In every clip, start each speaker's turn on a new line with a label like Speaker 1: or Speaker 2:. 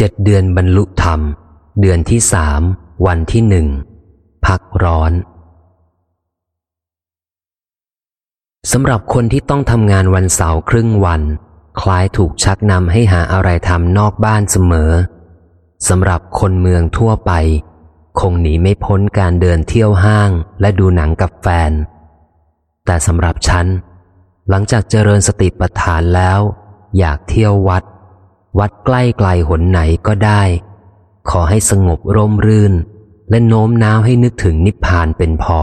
Speaker 1: เจ็ดเดือนบรรลุธรรม เดือนที่สามวันที่หนึ่งพักร้อนสำหรับคนที่ต้องทำงานวันเสาร์ครึ่งวัน คล้ายถูกชักนำให้หาอะไรทำนอกบ้านเสมอสำหรับคนเมืองทั่วไป คงหนีไม่พ้นการเดินเที่ยวห้างและดูหนังกับแฟน แต่สำหรับฉัน หลังจากเจริญสติปัฏฐานแล้ว อยากเที่ยววัด วัดใกล้ไกลหนไหนก็ได้ ขอให้สงบร่มรื่น และโน้มน้าวให้นึกถึงนิพพานเป็นพอ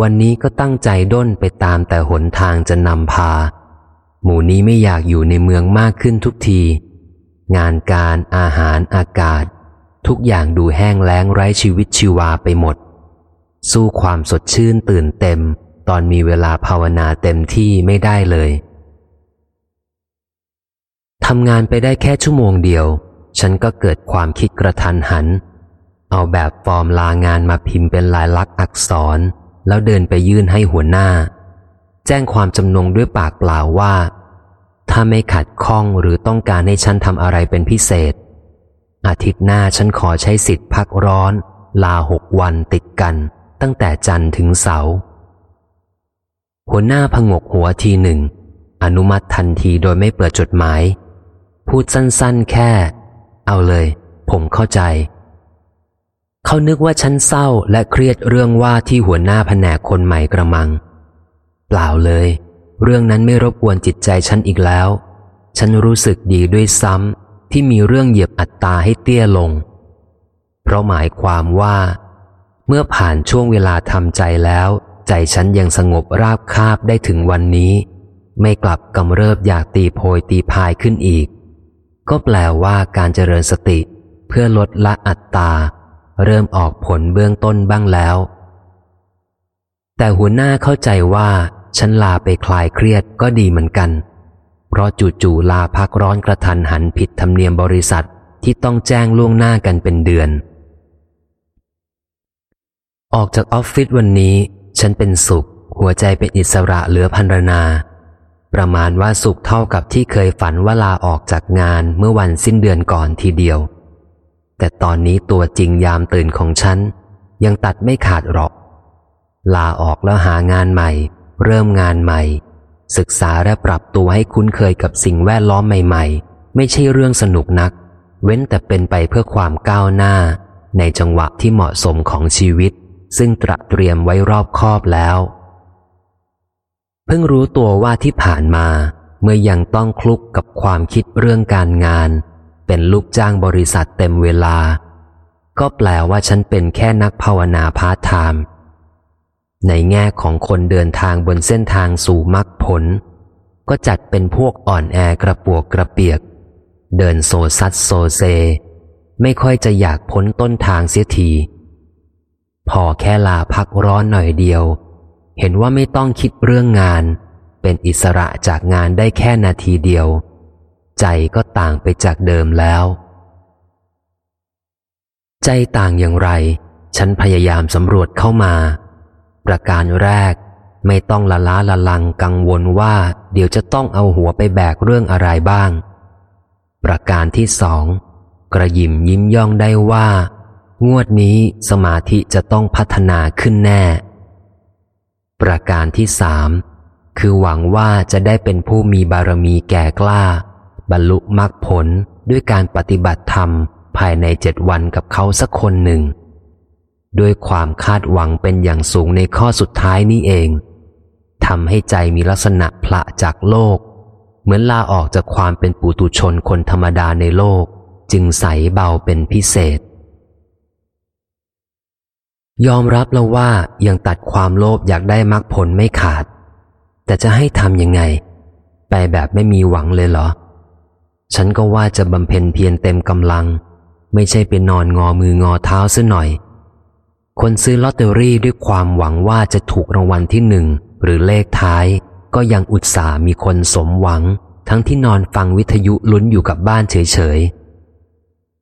Speaker 1: วันนี้ก็ตั้งใจด้นไปตามแต่หนทางจะนำพา หมู่นี้ไม่อยากอยู่ในเมืองมากขึ้นทุกที งานการอาหารอากาศ ทุกอย่างดูแห้งแล้งไร้ชีวิตชีวาไปหมด สู้ความสดชื่นตื่นเต็ม ตอนมีเวลาภาวนาเต็มที่ไม่ได้เลย ทำงานไปได้แค่ชั่วโมงเดียว ฉันก็เกิดความคิดกระทันหัน เอาแบบฟอร์มลางานมาพิมพ์เป็นลายลักษณ์อักษร แล้วเดินไปยื่นให้หัวหน้า แจ้งความจำนงด้วยปากเปล่าว่า ถ้าไม่ขัดข้องหรือต้องการให้ฉันทำอะไรเป็นพิเศษ อาทิตย์หน้าฉันขอใช้สิทธิ์พักร้อน ลาหกวันติดกัน ตั้งแต่จันทร์ถึงเสาร์หัวหน้าพงกหัวทีหนึ่ง อนุมัติทันทีโดยไม่เปิดจดหมาย พูดสั้นๆแค่ เอาเลย ผมเข้าใจ เขานึกว่าฉันเศร้าและเครียดเรื่องว่าที่หัวหน้าแผนกคนใหม่กระมัง เปล่าเลย เรื่องนั้นไม่รบกวนจิตใจฉันอีกแล้ว ฉันรู้สึกดีด้วยซ้ำที่มีเรื่องเหยียบอัตตาให้เตี้ยลง เพราะหมายความว่า เมื่อผ่านช่วงเวลาทำใจแล้ว ใจฉันยังสงบราบคาบได้ถึงวันนี้ ไม่กลับกำเริบอยากตีโพยตีพายขึ้นอีก ก็แปลว่าการเจริญสติ เพื่อลดละอัตตา เริ่มออกผลเบื้องต้นบ้างแล้ว แต่หัวหน้าเข้าใจว่า ฉันลาไปคลายเครียดก็ดีเหมือนกัน เพราะจู่ๆลาพักร้อนกระทันหันผิดธรรมเนียมบริษัทที่ต้องแจ้งล่วงหน้ากันเป็นเดือน ออกจากออฟฟิศวันนี้ ฉันเป็นสุข หัวใจเป็นอิสระเหลือพันรนา ประมาณว่าสุขเท่ากับที่เคยฝันว่าลาออกจากงานเมื่อวันสิ้นเดือนก่อนทีเดียว แต่ตอนนี้ตัวจริงยามตื่นของฉัน ยังตัดไม่ขาดหรอก ลาออกแล้วหางานใหม่ เริ่มงานใหม่ ศึกษาและปรับตัวให้คุ้นเคยกับสิ่งแวดล้อมใหม่ ๆ ไม่ใช่เรื่องสนุกนัก เว้นแต่เป็นไปเพื่อความก้าวหน้า ในจังหวะที่เหมาะสมของชีวิต ซึ่งตระเตรียมไว้รอบคอบแล้ว เพิ่งรู้ตัวว่าที่ผ่านมา เมื่อยังต้องคลุกกับความคิดเรื่องการงาน เป็นลูกจ้างบริษัทเต็มเวลา ก็แปลว่าฉันเป็นแค่นักภาวนาพาร์ทไทม์ในแง่ของคนเดินทางบนเส้นทางสู่มรรคผล ก็จัดเป็นพวกอ่อนแอกระปวกกระเปียก เดินโซซัดโซเซ ไม่ค่อยจะอยากพ้นต้นทางเสียที พอแค่ลาพักร้อนหน่อยเดียว เห็นว่าไม่ต้องคิดเรื่องงาน เป็นอิสระจากงานได้แค่นาทีเดียว ใจก็ต่างไปจากเดิมแล้ว ใจต่างอย่างไร ฉันพยายามสำรวจเข้ามา ประการแรกไม่ต้องละล้าละลังกังวลว่า เดี๋ยวจะต้องเอาหัวไปแบกเรื่องอะไรบ้าง ประการที่สองกระยิมยิ้มย่องได้ว่า งวดนี้สมาธิจะต้องพัฒนาขึ้นแน่ ประการที่สามคือหวังว่าจะได้เป็นผู้มีบารมีแก่กล้า บรรลุมรรคผลด้วยการปฏิบัติธรรมภายในเจ็ดวันกับเขาสักคนหนึ่ง ด้วยความคาดหวังเป็นอย่างสูงในข้อสุดท้ายนี้เองทำให้ใจมีลักษณะพละจากโลก เหมือนลาออกจากความเป็นปุตุชนคนธรรมดาในโลก จึงใสเบาเป็นพิเศษ ยอมรับแล้วว่ายังตัดความโลภอยากได้มรรคผลไม่ขาด แต่จะให้ทำยังไง ไปแบบไม่มีหวังเลยเหรอ ฉันก็ว่าจะบำเพ็ญเพียรเต็มกำลัง ไม่ใช่เป็นนอนงอมืองอเท้าซะหน่อย คนซื้อลอตเตอรี่ด้วยความหวังว่าจะถูกรางวัลที่หนึ่งหรือเลขท้าย ก็ยังอุตส่ามีคนสมหวัง ทั้งที่นอนฟังวิทยุลุ้นอยู่กับบ้านเฉยๆ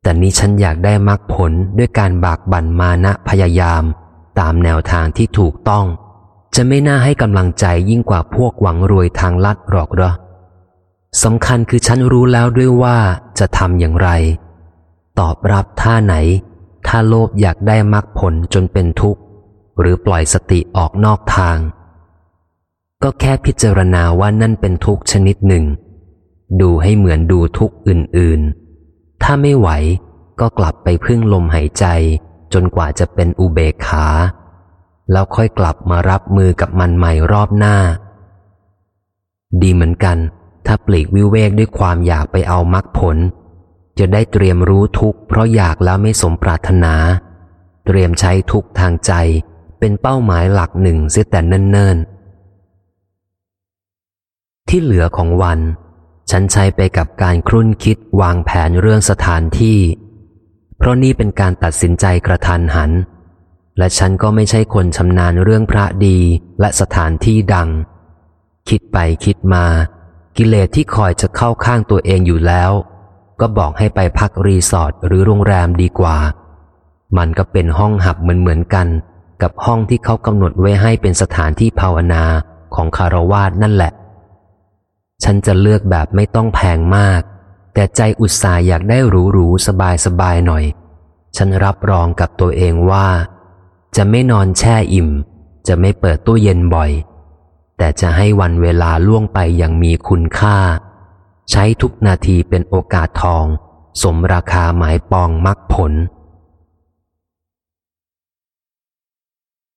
Speaker 1: แต่นี้ฉันอยากได้มรรคผลด้วยการบากบั่นมานะพยายาม ตามแนวทางที่ถูกต้อง จะไม่น่าให้กำลังใจยิ่งกว่าพวกหวังรวยทางลัดหรอกหรอสำคัญคือฉันรู้แล้วด้วยว่าจะทำอย่างไร ตอบรับท่าไหน ถ้าโลภอยากได้มรรคผลจนเป็นทุกข์ หรือปล่อยสติออกนอกทาง ก็แค่พิจารณาว่านั่นเป็นทุกข์ชนิดหนึ่ง ดูให้เหมือนดูทุกข์อื่นๆ ถ้าไม่ไหวก็กลับไปพึ่งลมหายใจ จนกว่าจะเป็นอุเบกขา แล้วค่อยกลับมารับมือกับมันใหม่รอบหน้า ดีเหมือนกัน ถ้าปลีกวิเวกด้วยความอยากไปเอามรรคผล จะได้เตรียมรู้ทุกข์เพราะอยากแล้วไม่สมปรารถนา เตรียมใช้ทุกทางใจเป็นเป้าหมายหลักหนึ่งเสียแต่เนิ่นๆที่เหลือของวัน ฉันใช้ไปกับการครุ่นคิดวางแผนเรื่องสถานที่ เพราะนี่เป็นการตัดสินใจกระทันหัน และฉันก็ไม่ใช่คนชำนาญเรื่องพระดีและสถานที่ดัง คิดไปคิดมา กิเลสที่คอยจะเข้าข้างตัวเองอยู่แล้ว ก็บอกให้ไปพักรีสอร์ทหรือโรงแรมดีกว่า มันก็เป็นห้องหับเหมือนเหมือนกัน กับห้องที่เขากำหนดไว้ให้เป็นสถานที่ภาวนาของคารวาสนั่นแหละ ฉันจะเลือกแบบไม่ต้องแพงมาก แต่ใจอุตส่าห์อยากได้หรูหรูสบายสบายหน่อย ฉันรับรองกับตัวเองว่า จะไม่นอนแช่อิ่ม จะไม่เปิดตู้เย็นบ่อย แต่จะให้วันเวลาล่วงไปอย่างมีคุณค่า ใช้ทุกนาทีเป็นโอกาสทอง สมราคาหมายปองมักผล